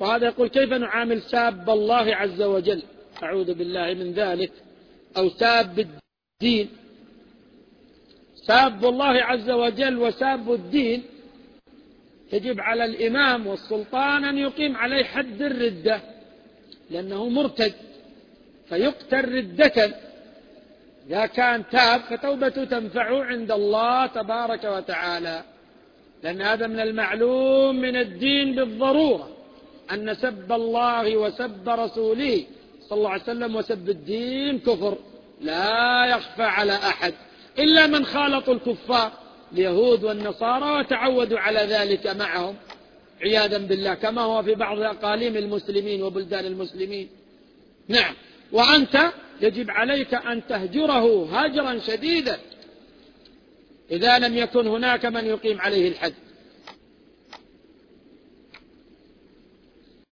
وهذا يقول كيف نعامل ساب الله عز وجل؟ أعوذ بالله من ذلك. أو ساب الدين. ساب الله عز وجل وساب الدين يجب على الإمام والسلطان أن يقيم عليه حد الردة لأنه مرتد. فيقتل ردة. إذا كان تاب فتوبته تنفعه عند الله تبارك وتعالى لأن هذا من المعلوم من الدين بالضرورة. أن سب الله وسب رسوله صلى الله عليه وسلم وسب الدين كفر. لا يخفى على أحد إلا من خالطوا الكفار. اليهود والنصارى وتعودوا على ذلك معهم. عياذا بالله كما هو في بعض أقاليم المسلمين وبلدان المسلمين. نعم. وأنت يجب عليك أن تهجره هجرا شديدا. إذا لم يكن هناك من يقيم عليه الحد.